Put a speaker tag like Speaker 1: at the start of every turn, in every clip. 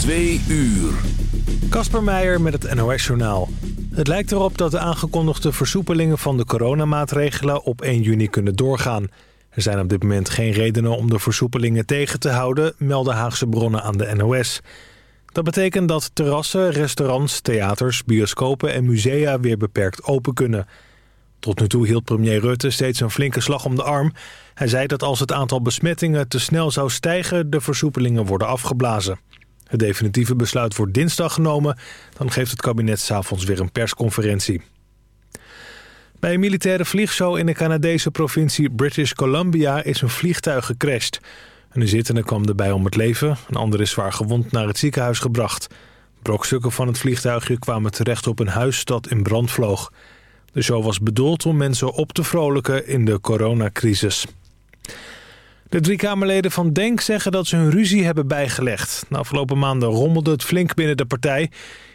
Speaker 1: Twee uur.
Speaker 2: Kasper Meijer met het NOS-journaal. Het lijkt erop dat de aangekondigde versoepelingen van de coronamaatregelen op 1 juni kunnen doorgaan. Er zijn op dit moment geen redenen om de versoepelingen tegen te houden, melden Haagse bronnen aan de NOS. Dat betekent dat terrassen, restaurants, theaters, bioscopen en musea weer beperkt open kunnen. Tot nu toe hield premier Rutte steeds een flinke slag om de arm. Hij zei dat als het aantal besmettingen te snel zou stijgen... de versoepelingen worden afgeblazen. Het definitieve besluit wordt dinsdag genomen. Dan geeft het kabinet s'avonds weer een persconferentie. Bij een militaire vliegshow in de Canadese provincie British Columbia... is een vliegtuig gecrashed. Een inzittende kwam erbij om het leven. Een ander is zwaar gewond naar het ziekenhuis gebracht. Brokstukken van het vliegtuigje kwamen terecht op een huis dat in brand vloog. De show was bedoeld om mensen op te vrolijken in de coronacrisis. De drie Kamerleden van DENK zeggen dat ze hun ruzie hebben bijgelegd. De afgelopen maanden rommelde het flink binnen de partij.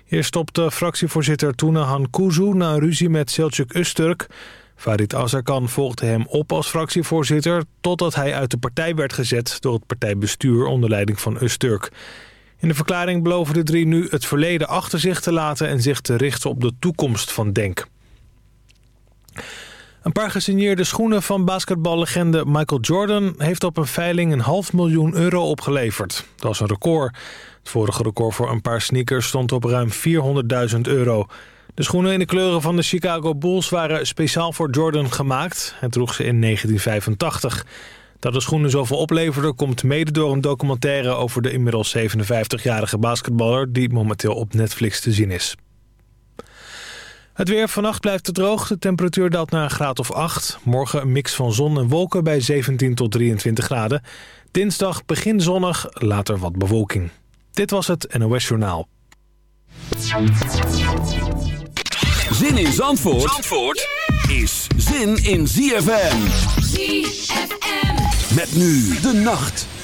Speaker 2: Eerst stopte fractievoorzitter Han Kuzu na een ruzie met Selçuk Usturk. Farid Azarkan volgde hem op als fractievoorzitter... totdat hij uit de partij werd gezet door het partijbestuur onder leiding van Usturk. In de verklaring beloven de drie nu het verleden achter zich te laten... en zich te richten op de toekomst van DENK. Een paar gesigneerde schoenen van basketballegende Michael Jordan... heeft op een veiling een half miljoen euro opgeleverd. Dat is een record. Het vorige record voor een paar sneakers stond op ruim 400.000 euro. De schoenen in de kleuren van de Chicago Bulls waren speciaal voor Jordan gemaakt. Hij droeg ze in 1985. Dat de schoenen zoveel opleverden komt mede door een documentaire... over de inmiddels 57-jarige basketballer... die momenteel op Netflix te zien is. Het weer vannacht blijft het droog. De temperatuur daalt naar een graad of 8. Morgen een mix van zon en wolken bij 17 tot 23 graden. Dinsdag begin zonnig, later wat bewolking. Dit was het NOS Journaal.
Speaker 1: Zin in Zandvoort, Zandvoort is zin in ZFM.
Speaker 3: ZFM.
Speaker 1: Met nu de nacht.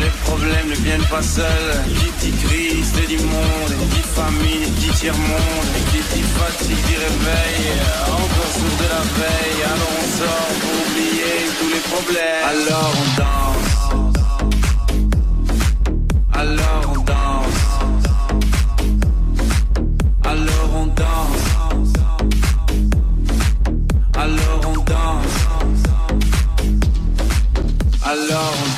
Speaker 4: les problèmes ne viennent pas seuls. Qui dit crise, dit monde, dit
Speaker 5: famine, dit tiers-monde. Qui dit fatigue, dit réveil, encore sourd de la veille. Alors on sort pour oublier tous les problèmes. Alors on danse. Alors on danse. Alors on danse. Alors on danse. Alors on danse.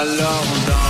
Speaker 5: Alors on.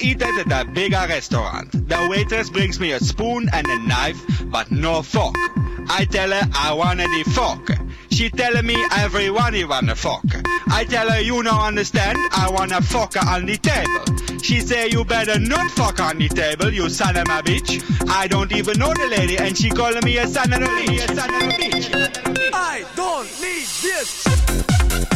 Speaker 6: Eat at a bigger restaurant. The waitress brings me a spoon and a knife, but no fork. I tell her I want the fork. She tell me everyone you want a fork. I tell her you no understand, I want a fork on the table. She say you better not fuck on the table, you son of a bitch. I don't even know the lady and she calling me. A son of a bitch.
Speaker 5: I don't need this.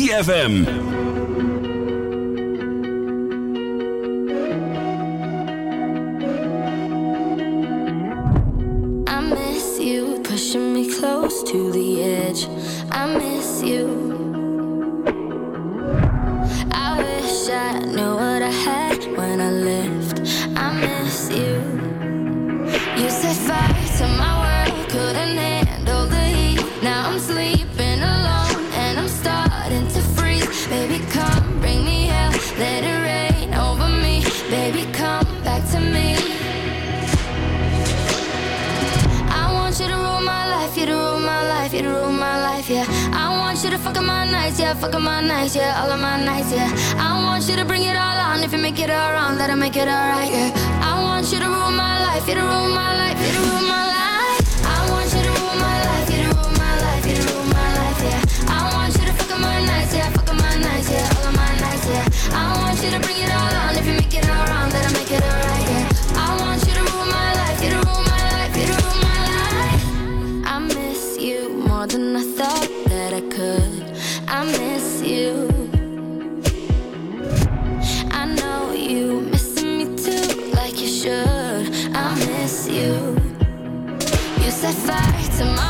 Speaker 7: ZFM.
Speaker 8: some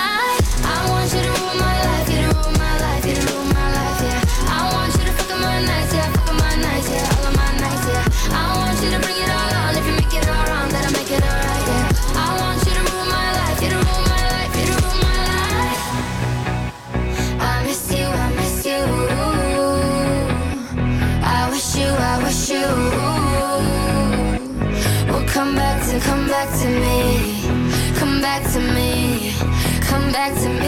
Speaker 8: back to me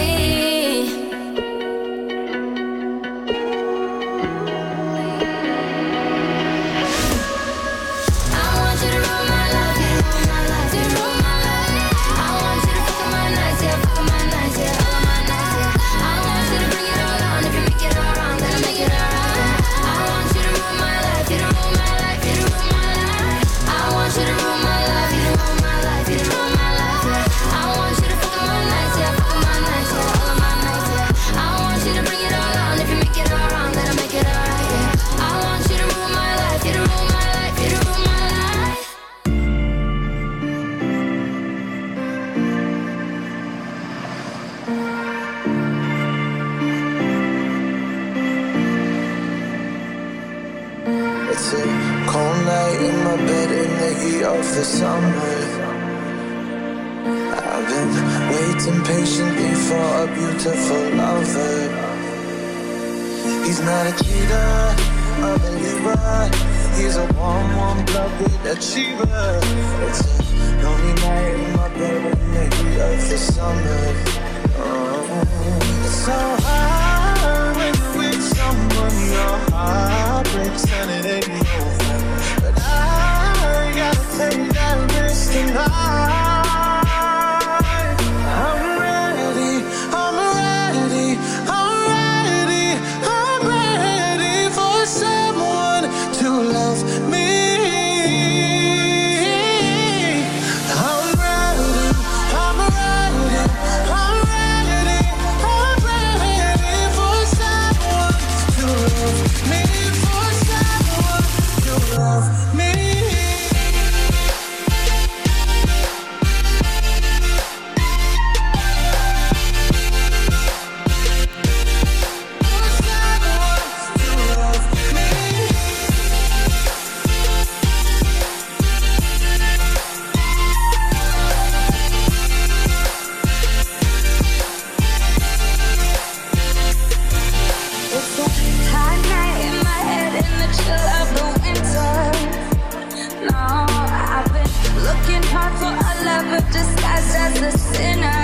Speaker 8: Never disguised as a sinner.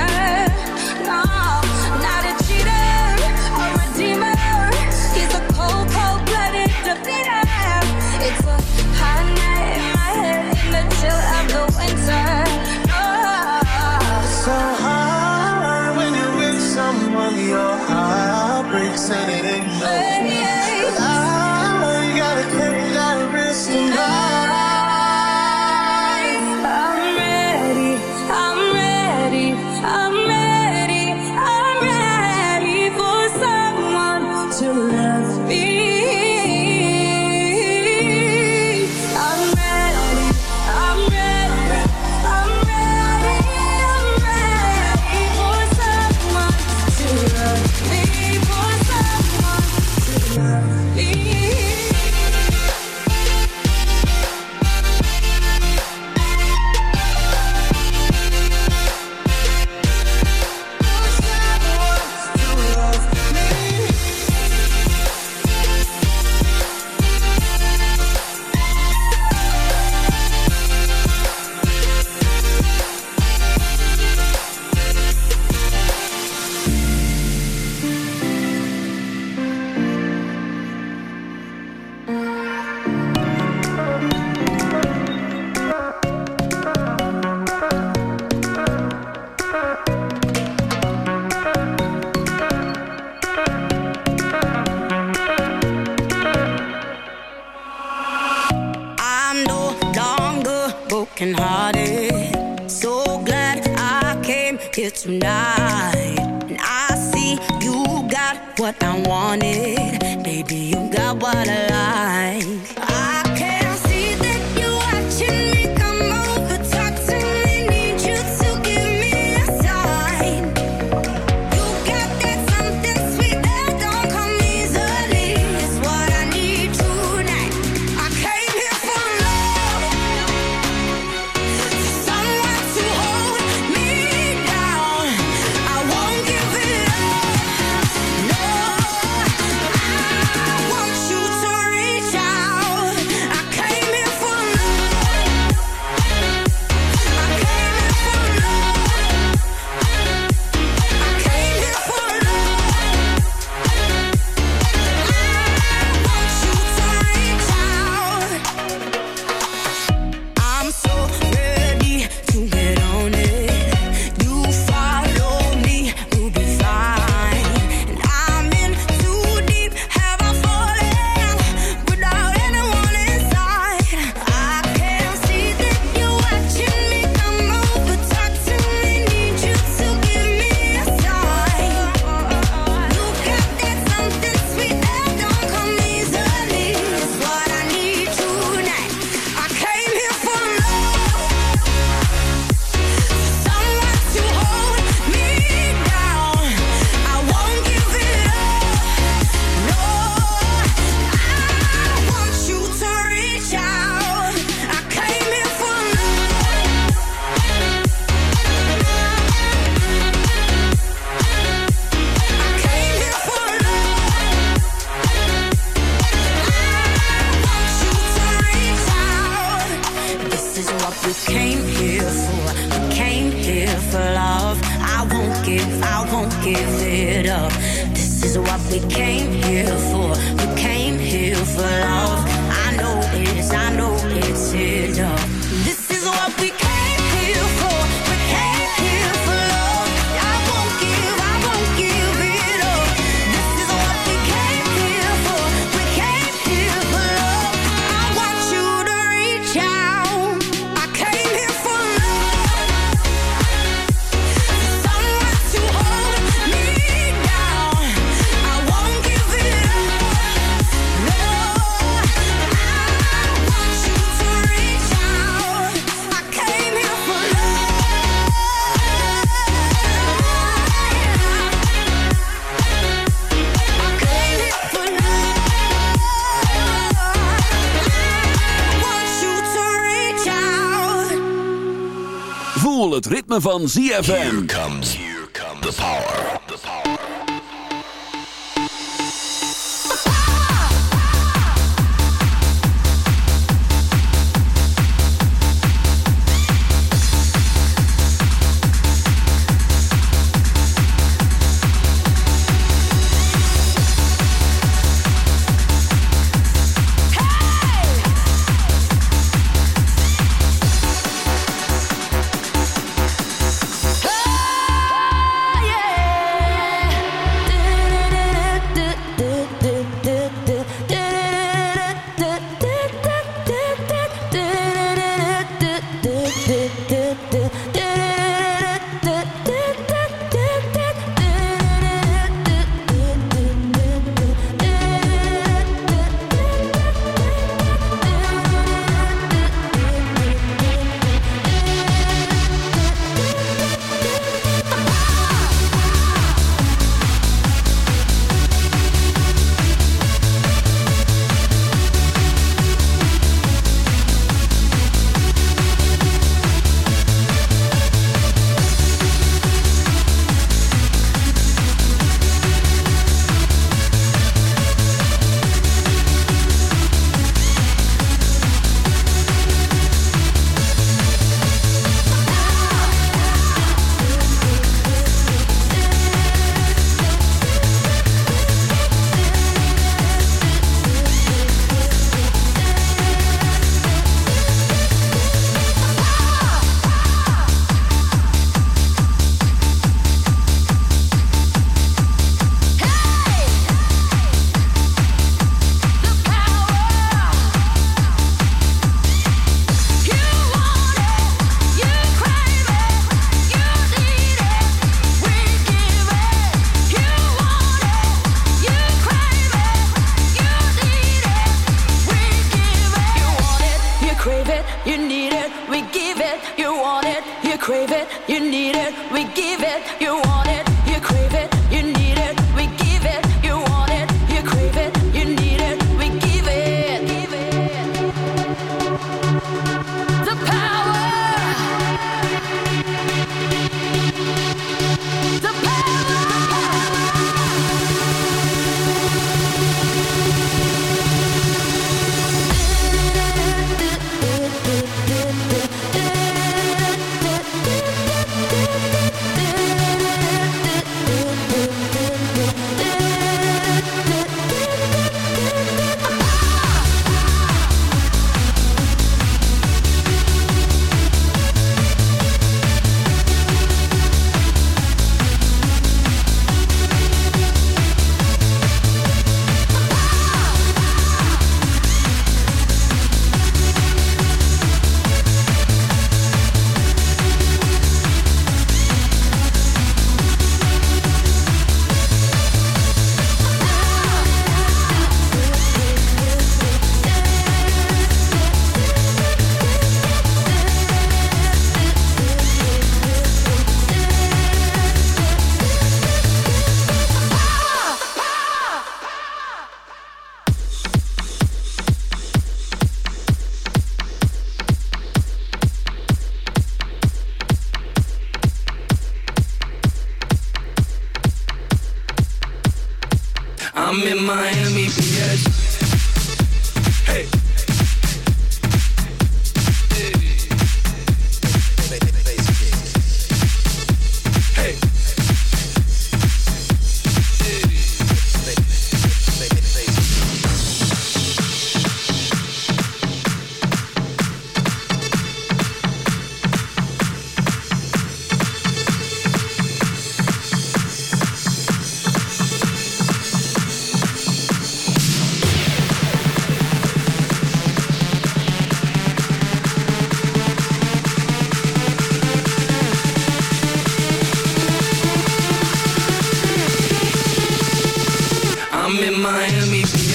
Speaker 8: got what I wanted. Baby, you got what I like. I is what we came here for. We came here for love. I won't give, I won't give it up. This is what we came here for. We came here for love. I know it's, I know
Speaker 9: it's enough. van ZFM. Here comes, here comes the power. I'm in Miami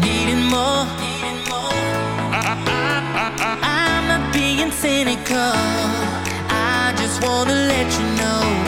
Speaker 9: needing more. I'm not being cynical. I
Speaker 7: just wanna let you know.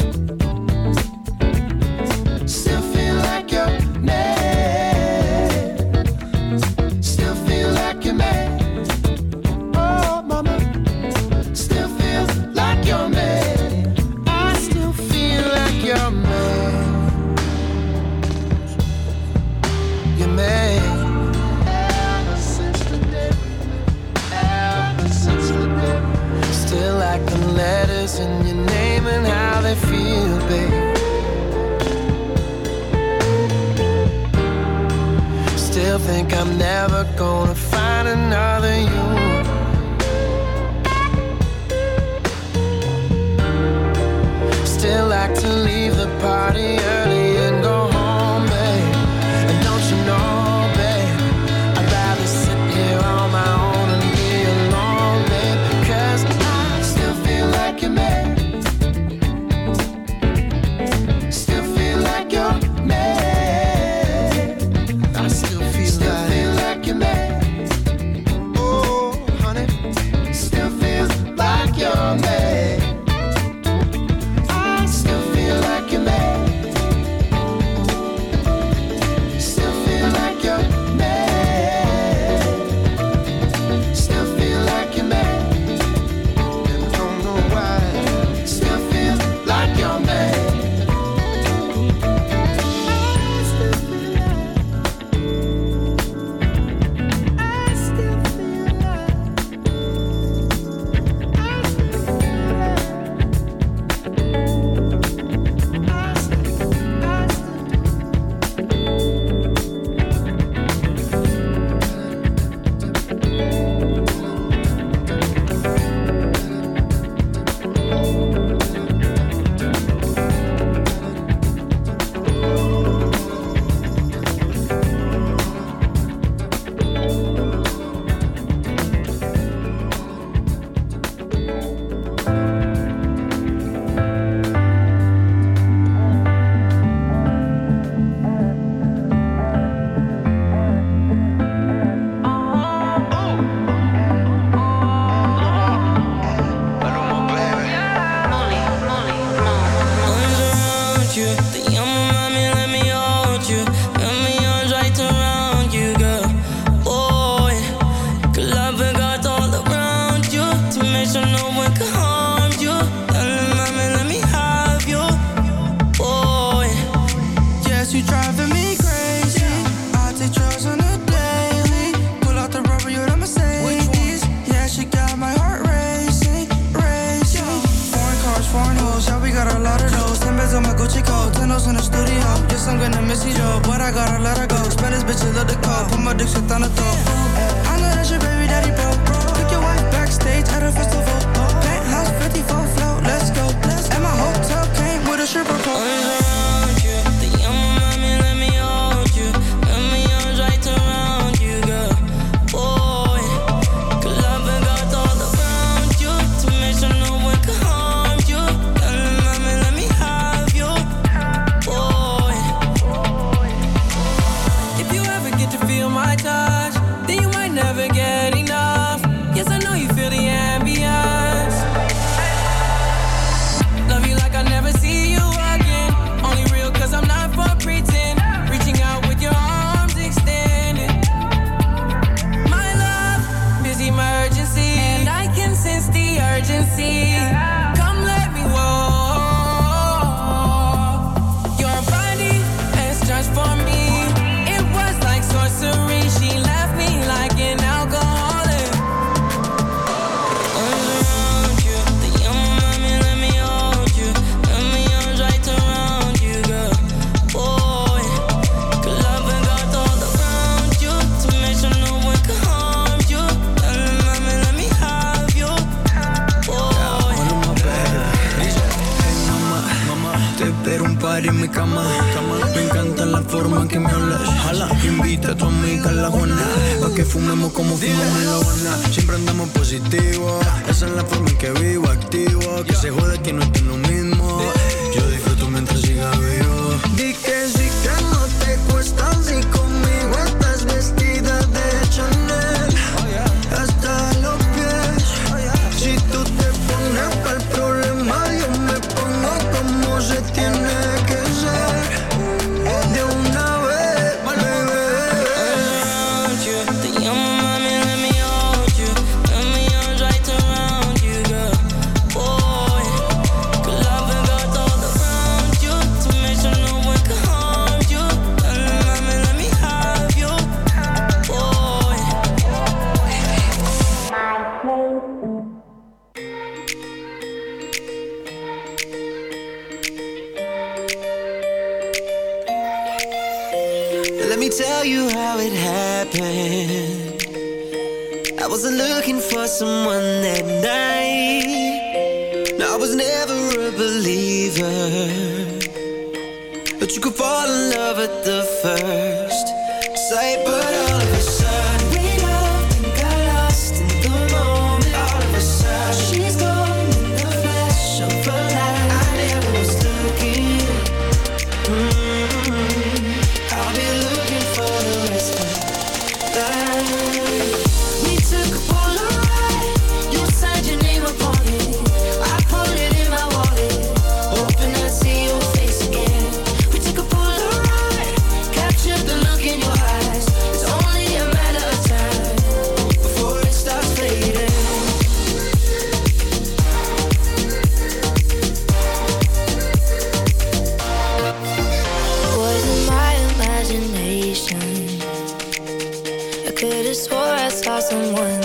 Speaker 7: Cause driving me crazy. I take drugs on a daily. Pull out the rubber, you're the Mercedes.
Speaker 10: Yeah,
Speaker 11: she got my heart racing, racing. Foreign cars, foreign hoes Yeah, we got a lot of those. Ten beds on my Gucci coat Ten
Speaker 10: in the studio. Yes, I'm gonna miss you, But I gotta let her go. Spend this bitch, love the call Put my dick shit on the top I know that's your baby daddy, bro, bro. Pick your wife backstage at a festival. Penthouse, 54 flow, let's go. And my hotel came with a stripper pole.
Speaker 12: tu amiga la que fumemos como fumamos en
Speaker 1: la Habana. Siempre andamos positivos. Esa es la forma en
Speaker 5: que vivo, activo. Que se jode que no estoy lo mismo. Could've swore I saw someone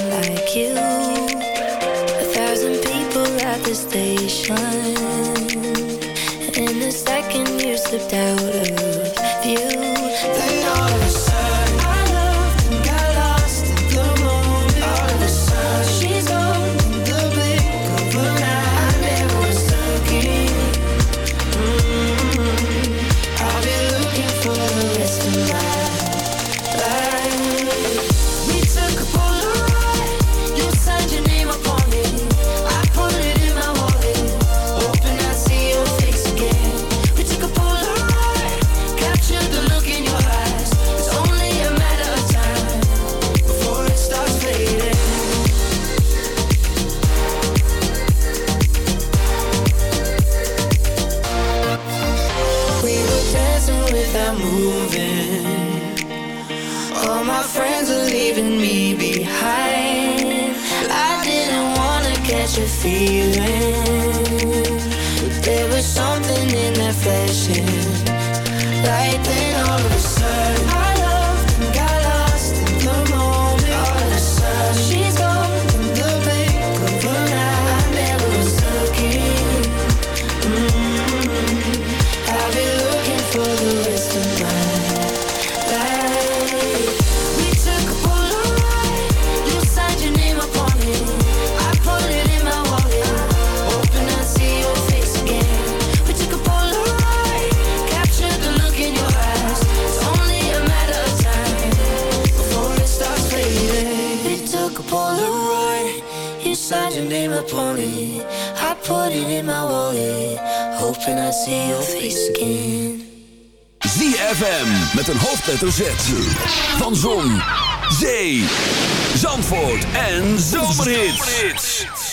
Speaker 5: your
Speaker 8: name upon it. I put it in my wallet, hoping I
Speaker 13: see your face again. ZFM
Speaker 14: met een hoofdletter Z. Van Zon, Zee, Zandvoort en Zomerhits.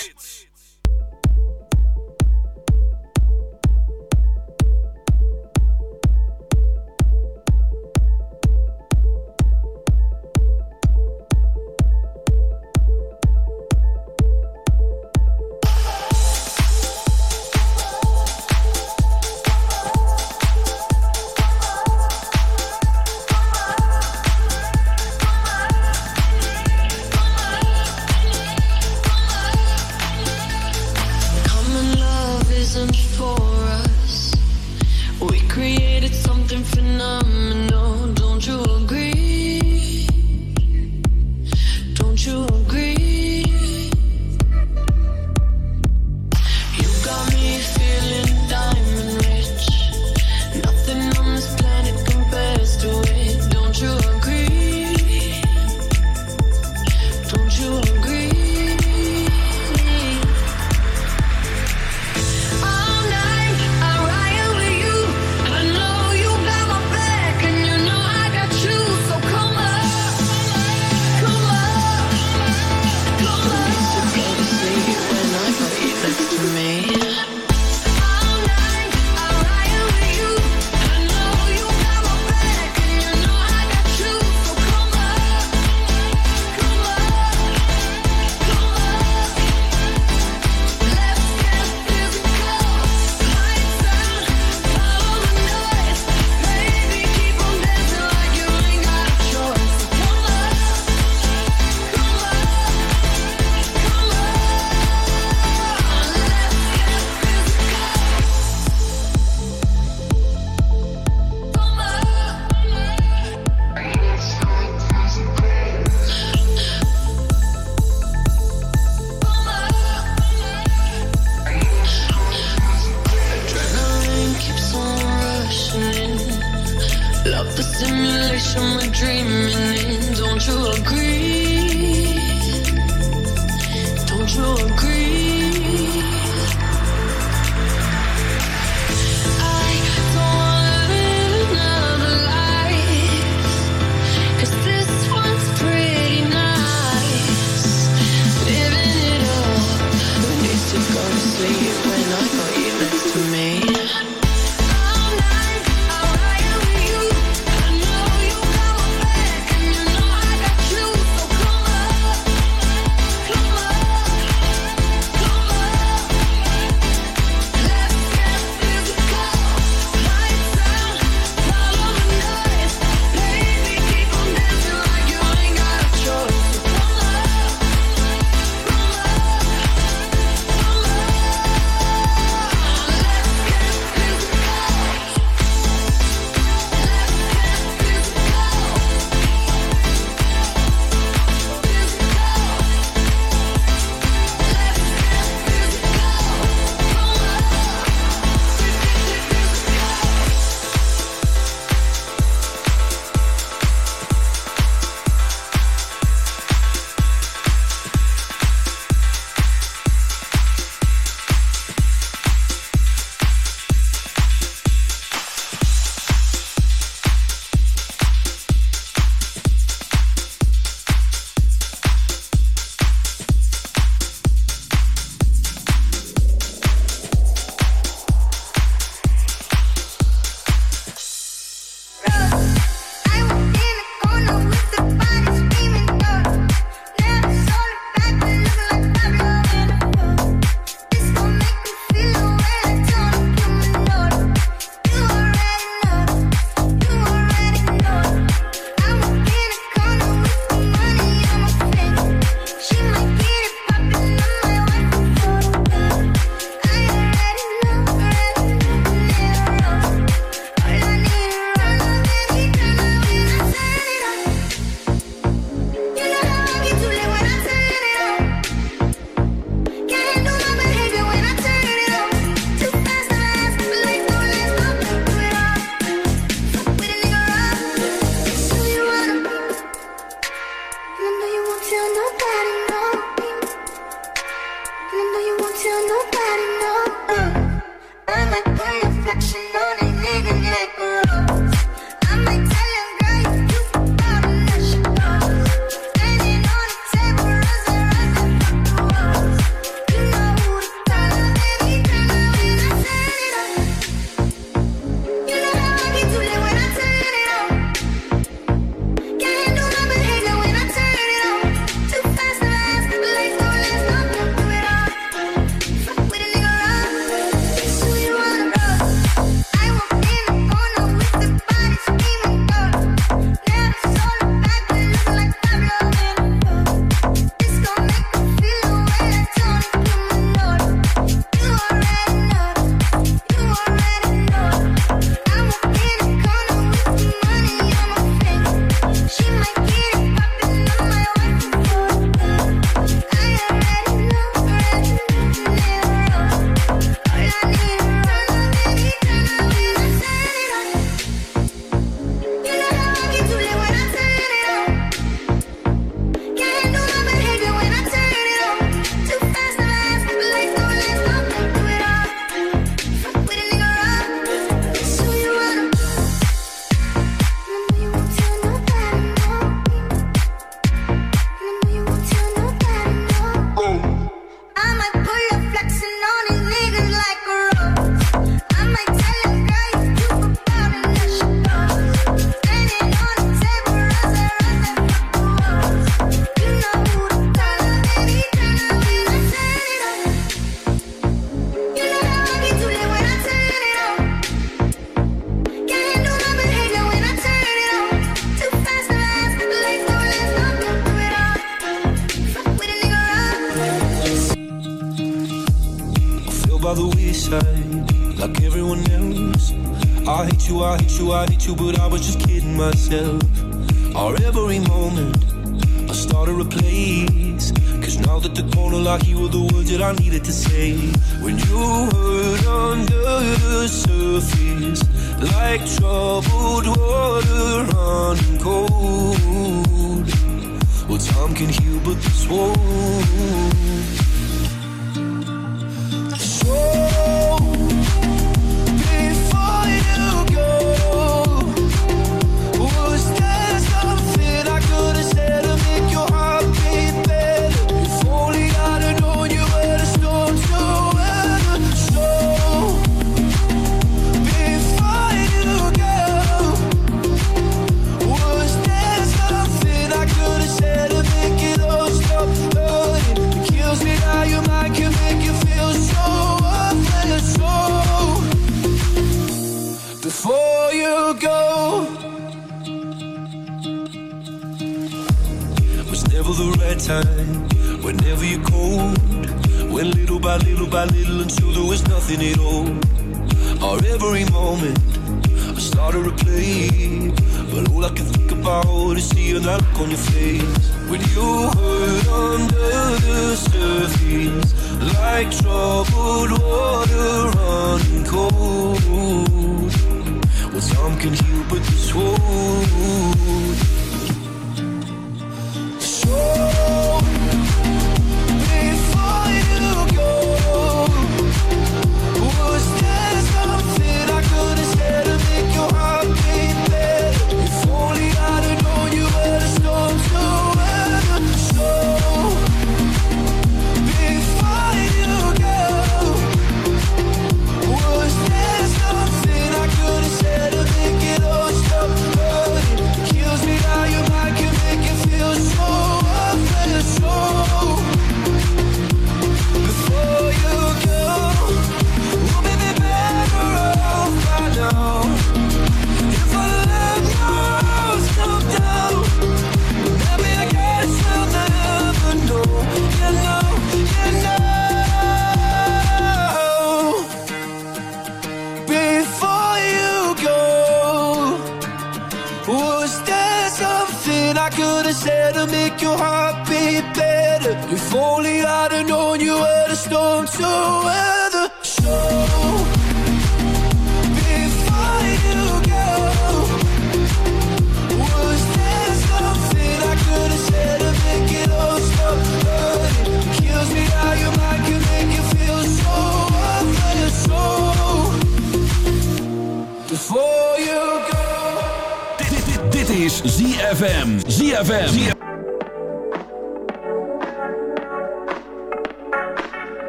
Speaker 14: Why